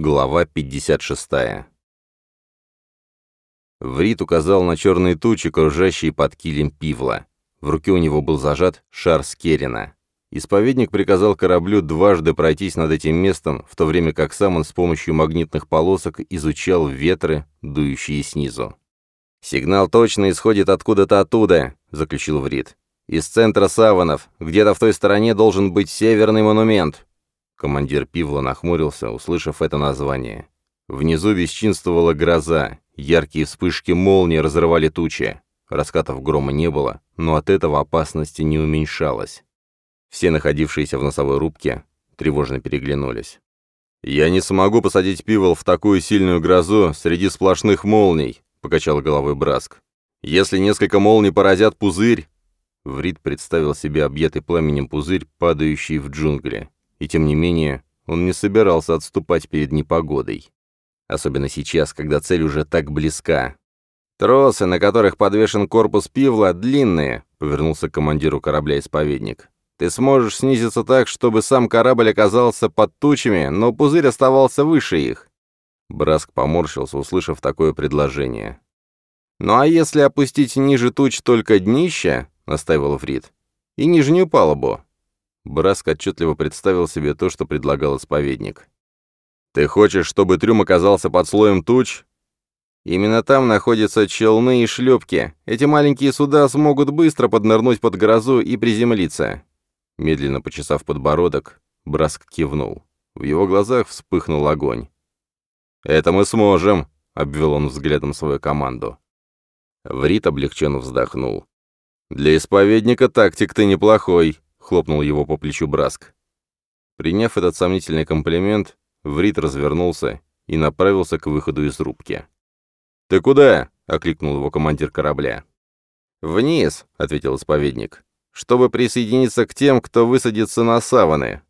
Глава 56. Врит указал на черные тучи, кружащие под килем пивла. В руке у него был зажат шар Скерина. Исповедник приказал кораблю дважды пройтись над этим местом, в то время как сам он с помощью магнитных полосок изучал ветры, дующие снизу. «Сигнал точно исходит откуда-то оттуда», — заключил Врит. «Из центра Саванов. Где-то в той стороне должен быть северный монумент. Командир Пивла нахмурился, услышав это название. Внизу весчинствовала гроза, яркие вспышки молнии разрывали тучи. Раскатов грома не было, но от этого опасности не уменьшалось. Все находившиеся в носовой рубке тревожно переглянулись. «Я не смогу посадить Пивол в такую сильную грозу среди сплошных молний», — покачал головой Браск. «Если несколько молний поразят пузырь...» Врид представил себе объятый пламенем пузырь, падающий в джунгли. И тем не менее, он не собирался отступать перед непогодой. Особенно сейчас, когда цель уже так близка. «Тросы, на которых подвешен корпус пивла, длинные», — повернулся к командиру корабля исповедник. «Ты сможешь снизиться так, чтобы сам корабль оказался под тучами, но пузырь оставался выше их». Браск поморщился, услышав такое предложение. «Ну а если опустить ниже туч только днище?» — настаивал Фрид. «И нижнюю палубу. Браск отчетливо представил себе то, что предлагал исповедник. «Ты хочешь, чтобы трюм оказался под слоем туч?» «Именно там находятся челны и шлепки. Эти маленькие суда смогут быстро поднырнуть под грозу и приземлиться». Медленно почесав подбородок, Браск кивнул. В его глазах вспыхнул огонь. «Это мы сможем», — обвел он взглядом свою команду. Врит облегченно вздохнул. «Для исповедника тактик ты неплохой хлопнул его по плечу Браск. Приняв этот сомнительный комплимент, Врит развернулся и направился к выходу из рубки. «Ты куда?» — окликнул его командир корабля. «Вниз», — ответил исповедник, — «чтобы присоединиться к тем, кто высадится на саваны».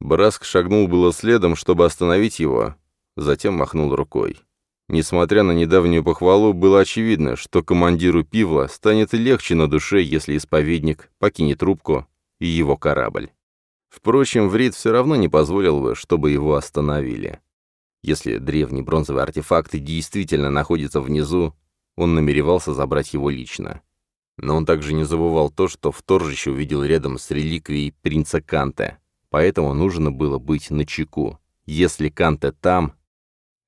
Браск шагнул было следом, чтобы остановить его, затем махнул рукой. Несмотря на недавнюю похвалу, было очевидно, что командиру Пивла станет легче на душе, если исповедник покинет рубку и его корабль. Впрочем, Врид все равно не позволил бы, чтобы его остановили. Если древний бронзовый артефакт действительно находится внизу, он намеревался забрать его лично. Но он также не забывал то, что вторжище увидел рядом с реликвией принца Канте, поэтому нужно было быть начеку. Если Канте там,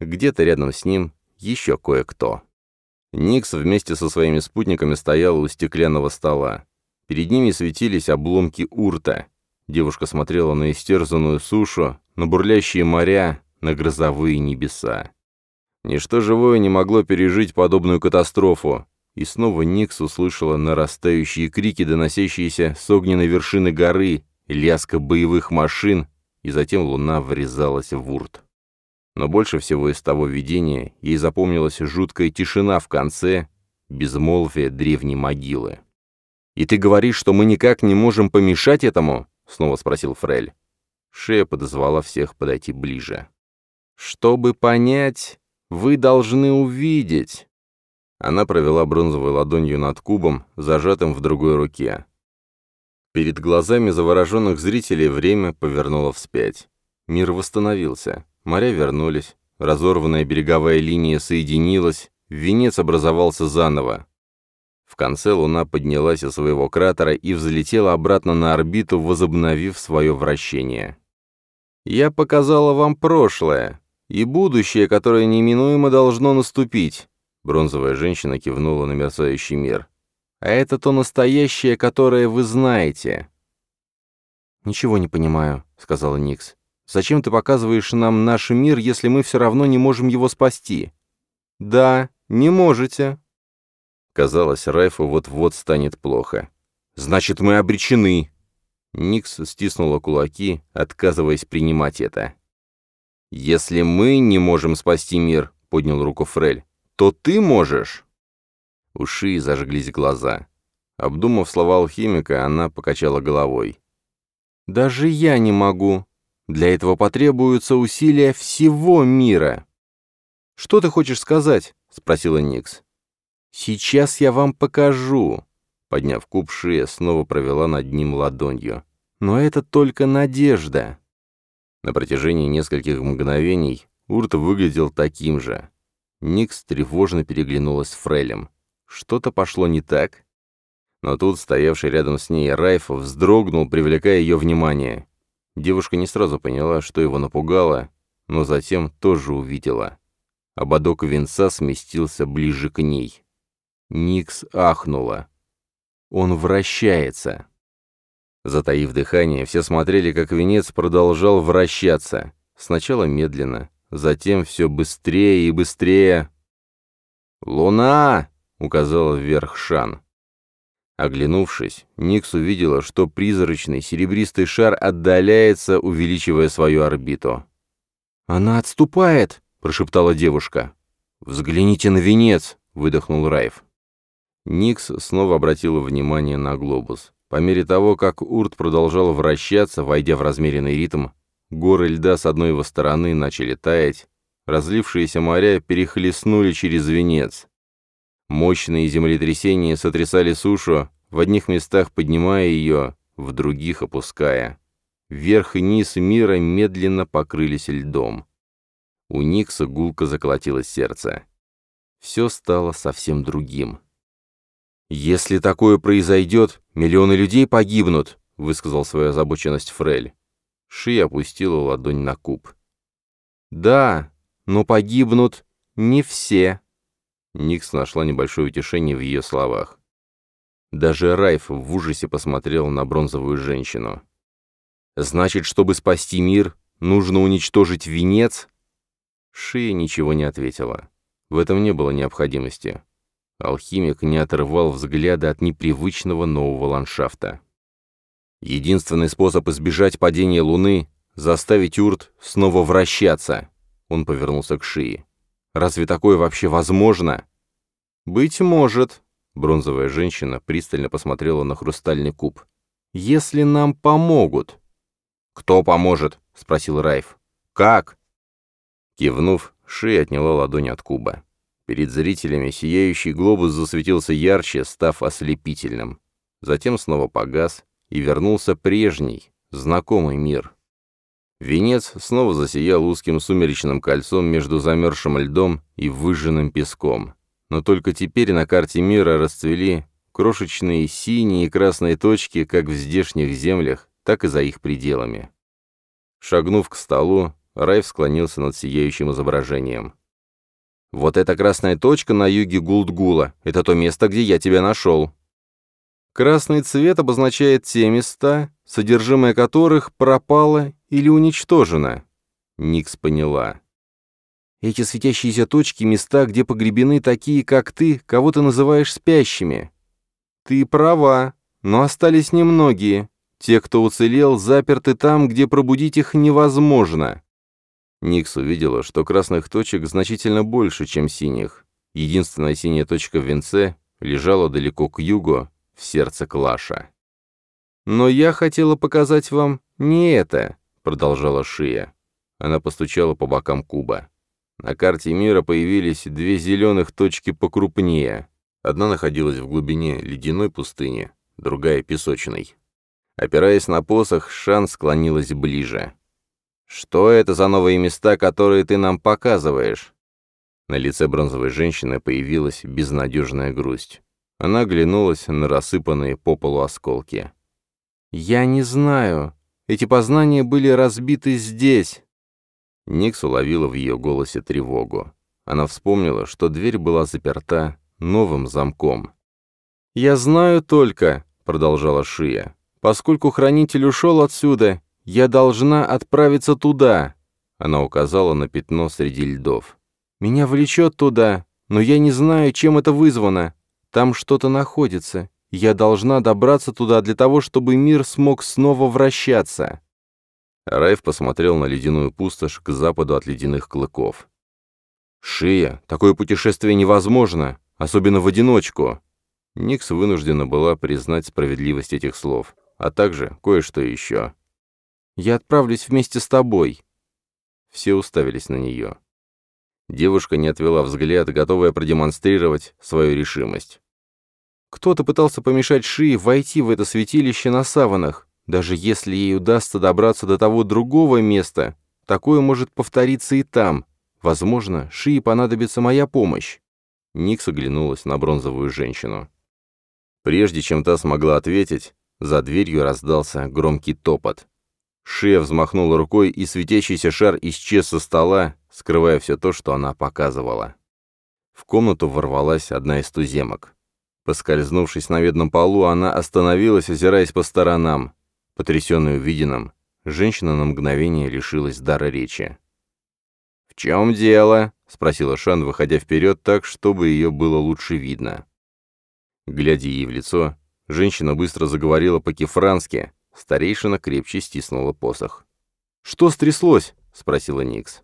где-то рядом с ним еще кое-кто. Никс вместе со своими спутниками стоял у стеклянного стола. Перед ними светились обломки урта. Девушка смотрела на истерзанную сушу, на бурлящие моря, на грозовые небеса. Ничто живое не могло пережить подобную катастрофу. И снова Никс услышала нарастающие крики, доносящиеся с огненной вершины горы, лязг боевых машин, и затем луна врезалась в урт. Но больше всего из того видения ей запомнилась жуткая тишина в конце, безмолвие древней могилы. И ты говоришь, что мы никак не можем помешать этому?» — снова спросил Фрель. Шея подозвала всех подойти ближе. «Чтобы понять, вы должны увидеть!» Она провела бронзовой ладонью над кубом, зажатым в другой руке. Перед глазами завороженных зрителей время повернуло вспять. Мир восстановился, моря вернулись, разорванная береговая линия соединилась, венец образовался заново. В конце Луна поднялась из своего кратера и взлетела обратно на орбиту, возобновив свое вращение. «Я показала вам прошлое и будущее, которое неминуемо должно наступить», — бронзовая женщина кивнула на мерцающий мир. «А это то настоящее, которое вы знаете». «Ничего не понимаю», — сказала Никс. «Зачем ты показываешь нам наш мир, если мы все равно не можем его спасти?» «Да, не можете», Казалось, Райфу вот-вот станет плохо. «Значит, мы обречены!» Никс стиснула кулаки, отказываясь принимать это. «Если мы не можем спасти мир», — поднял руку Фрель, — «то ты можешь!» Уши Шии зажглись глаза. Обдумав слова алхимика, она покачала головой. «Даже я не могу. Для этого потребуются усилия всего мира». «Что ты хочешь сказать?» — спросила Никс. Сейчас я вам покажу!» Подняв куб, Шия снова провела над ним ладонью. «Но это только надежда!» На протяжении нескольких мгновений Урт выглядел таким же. Никс тревожно переглянулась с Фрелем. Что-то пошло не так? Но тут стоявший рядом с ней Райф вздрогнул, привлекая ее внимание. Девушка не сразу поняла, что его напугало, но затем тоже увидела. Ободок венца сместился ближе к ней. Никс ахнула. «Он вращается!» Затаив дыхание, все смотрели, как венец продолжал вращаться. Сначала медленно, затем все быстрее и быстрее. «Луна!» — указала вверх Шан. Оглянувшись, Никс увидела, что призрачный серебристый шар отдаляется, увеличивая свою орбиту. «Она отступает!» — прошептала девушка. «Взгляните на венец!» — выдохнул Райф. Никс снова обратила внимание на глобус. По мере того, как Урт продолжал вращаться, войдя в размеренный ритм, горы льда с одной его стороны начали таять, разлившиеся моря перехлестнули через венец. Мощные землетрясения сотрясали сушу, в одних местах поднимая ее, в других опуская. Верх и низ мира медленно покрылись льдом. У Никса гулко заколотилось сердце. Все стало совсем другим. «Если такое произойдет, миллионы людей погибнут», — высказал свою озабоченность Фрель. Ши опустила ладонь на куб. «Да, но погибнут не все», — Никс нашла небольшое утешение в ее словах. Даже Райф в ужасе посмотрел на бронзовую женщину. «Значит, чтобы спасти мир, нужно уничтожить венец?» Шия ничего не ответила. В этом не было необходимости. Алхимик не отрывал взгляда от непривычного нового ландшафта. Единственный способ избежать падения Луны — заставить Урт снова вращаться. Он повернулся к Шии. «Разве такое вообще возможно?» «Быть может», — бронзовая женщина пристально посмотрела на хрустальный куб. «Если нам помогут». «Кто поможет?» — спросил Райф. «Как?» Кивнув, Ши отняла ладонь от куба. Перед зрителями сияющий глобус засветился ярче, став ослепительным. Затем снова погас, и вернулся прежний, знакомый мир. Венец снова засиял узким сумеречным кольцом между замерзшим льдом и выжженным песком. Но только теперь на карте мира расцвели крошечные синие и красные точки как в здешних землях, так и за их пределами. Шагнув к столу, Райф склонился над сияющим изображением. «Вот эта красная точка на юге Гулдгула. Это то место, где я тебя нашел». Красный цвет обозначает те места, содержимое которых пропало или уничтожено. Никс поняла. Эти светящиеся точки — места, где погребены такие, как ты, кого ты называешь спящими. Ты права, но остались немногие. Те, кто уцелел, заперты там, где пробудить их невозможно. Никс увидела, что красных точек значительно больше, чем синих. Единственная синяя точка в венце лежала далеко к югу, в сердце Клаша. «Но я хотела показать вам не это», — продолжала Шия. Она постучала по бокам куба. На карте мира появились две зеленых точки покрупнее. Одна находилась в глубине ледяной пустыни, другая — песочной. Опираясь на посох, Шан склонилась ближе. «Что это за новые места, которые ты нам показываешь?» На лице бронзовой женщины появилась безнадежная грусть. Она оглянулась на рассыпанные по полу осколки. «Я не знаю. Эти познания были разбиты здесь». Никс уловила в ее голосе тревогу. Она вспомнила, что дверь была заперта новым замком. «Я знаю только», — продолжала Шия, — «поскольку хранитель ушел отсюда, «Я должна отправиться туда!» Она указала на пятно среди льдов. «Меня влечет туда, но я не знаю, чем это вызвано. Там что-то находится. Я должна добраться туда для того, чтобы мир смог снова вращаться». Райф посмотрел на ледяную пустошь к западу от ледяных клыков. «Шия! Такое путешествие невозможно, особенно в одиночку!» Никс вынуждена была признать справедливость этих слов, а также кое-что еще. Я отправлюсь вместе с тобой». Все уставились на нее. Девушка не отвела взгляд, готовая продемонстрировать свою решимость. Кто-то пытался помешать Шии войти в это святилище на саванах. Даже если ей удастся добраться до того другого места, такое может повториться и там. Возможно, Шии понадобится моя помощь. Ник оглянулась на бронзовую женщину. Прежде чем та смогла ответить, за дверью раздался громкий топот. Шия взмахнула рукой, и светящийся шар исчез со стола, скрывая все то, что она показывала. В комнату ворвалась одна из туземок. Поскользнувшись на видном полу, она остановилась, озираясь по сторонам. Потрясенная увиденным, женщина на мгновение лишилась дара речи. «В чем дело?» — спросила Шан, выходя вперед так, чтобы ее было лучше видно. Глядя ей в лицо, женщина быстро заговорила по-кефрански, Старейшина крепче стиснула посох. «Что стряслось?» — спросила Никс.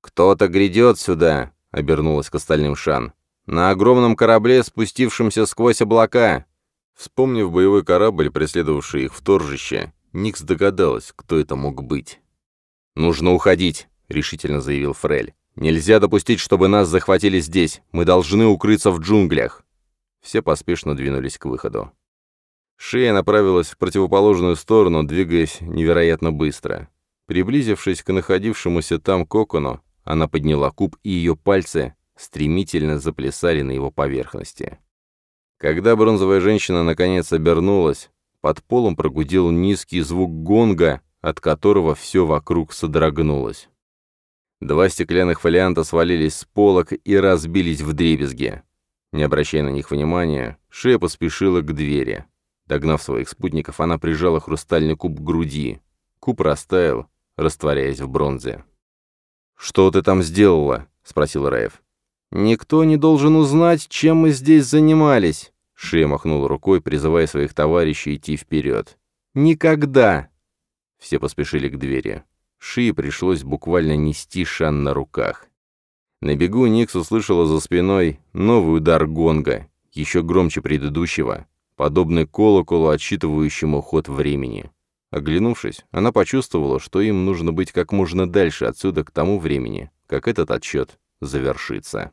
«Кто-то грядет сюда!» — обернулась к остальным Шан. «На огромном корабле, спустившемся сквозь облака!» Вспомнив боевой корабль, преследовавший их в торжище, Никс догадалась, кто это мог быть. «Нужно уходить!» — решительно заявил Фрель. «Нельзя допустить, чтобы нас захватили здесь. Мы должны укрыться в джунглях!» Все поспешно двинулись к выходу. Шея направилась в противоположную сторону, двигаясь невероятно быстро. Приблизившись к находившемуся там кокону, она подняла куб, и ее пальцы стремительно заплясали на его поверхности. Когда бронзовая женщина наконец обернулась, под полом прогудел низкий звук гонга, от которого все вокруг содрогнулось. Два стеклянных фолианта свалились с полок и разбились в дребезги. Не обращая на них внимания, Шея поспешила к двери. Догнав своих спутников, она прижала хрустальный куб к груди. Куб растаял, растворяясь в бронзе. «Что ты там сделала?» — спросил Раев. «Никто не должен узнать, чем мы здесь занимались», — Шия махнула рукой, призывая своих товарищей идти вперед. «Никогда!» Все поспешили к двери. Шии пришлось буквально нести Шан на руках. На бегу Никс услышала за спиной новый удар гонга, еще громче предыдущего, подобный колоколу, отсчитывающему ход времени. Оглянувшись, она почувствовала, что им нужно быть как можно дальше отсюда к тому времени, как этот отсчет завершится.